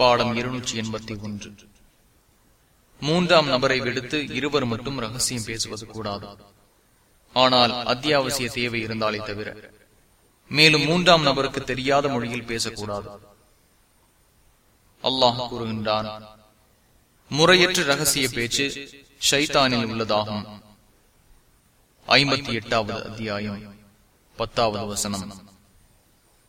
பாடம் இருநூற்றி எண்பத்தி ஒன்று. மூன்றாம் நபரை விடுத்து இருவர் மட்டும் ரகசியம் பேசுவது கூடாது. ஆனால் அத்தியாவசிய தேவை இருந்தாலே தவிர மேலும் மூன்றாம் நபருக்கு தெரியாத மொழியில் பேசக்கூடாது. அல்லாஹ் கூறுகின்றான் முறையற்ற ரகசிய பேச்சு ஷைத்தானில் உள்ளதாகும். ஐம்பத்தி எட்டாவது அத்தியாயம் பத்தாவது வசனம்.